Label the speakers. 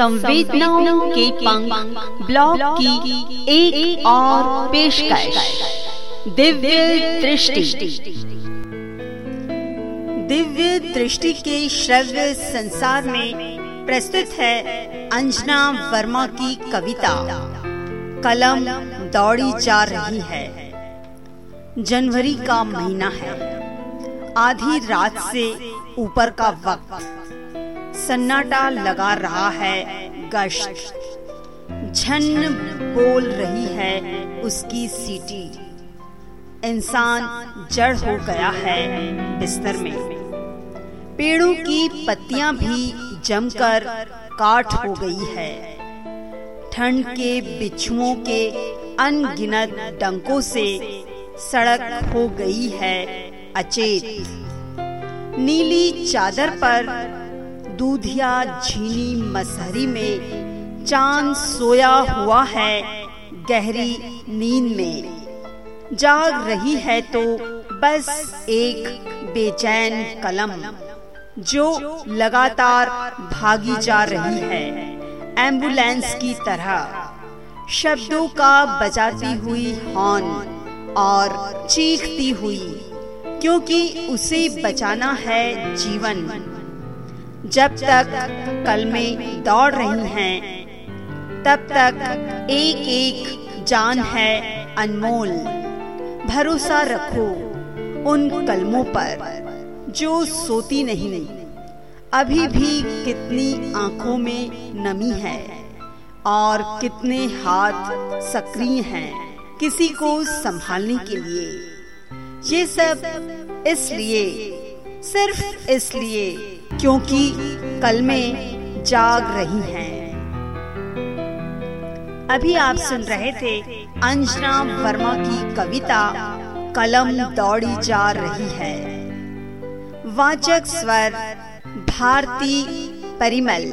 Speaker 1: संवेदनाओं के पंख ब्लॉग की एक, एक और पेशकश। दिव्य दृष्टि। दिव्य दृष्टि के श्रव्य संसार में प्रस्तुत है अंजना वर्मा की कविता। कलम दौड़ी जा रही है। जनवरी का महीना है। आधी रात से ऊपर का वक्त। सन्नाटा लगा रहा है, गश्त। झन बोल रही है उसकी सीटी। इंसान जड़ हो गया है बिस्तर में। पेड़ों की पत्तियाँ भी जमकर काट हो गई है। ठंड के बिच्छुओं के अनगिनत डंकों से सड़क हो गई है अचेत। नीली चादर पर दूधिया झीनी मसहरी में चाँद सोया हुआ है गहरी नींद में। जाग रही है तो बस एक बेचैन कलम, जो लगातार भागी जा रही है एंबुलेंस की तरह। शब्दों का बजाती हुई हॉर्न और चीखती हुई, क्योंकि उसे बचाना है जीवन। जब तक कल में दौड़ रही हैं, तब तक एक एक जान है अनमोल। भरोसा रखो उन कलमों पर जो सोती नहीं। अभी भी कितनी आँखों में नमी है और कितने हाथ सक्रिय हैं किसी को संभालने के लिए। ये सब इसलिए, सिर्फ़ इसलिए क्योंकि कल में जाग रही हैं। अभी आप सुन रहे थे अंजना वर्मा की कविता, कलम दौड़ी जा रही है वाचक स्वर, भारती परिमल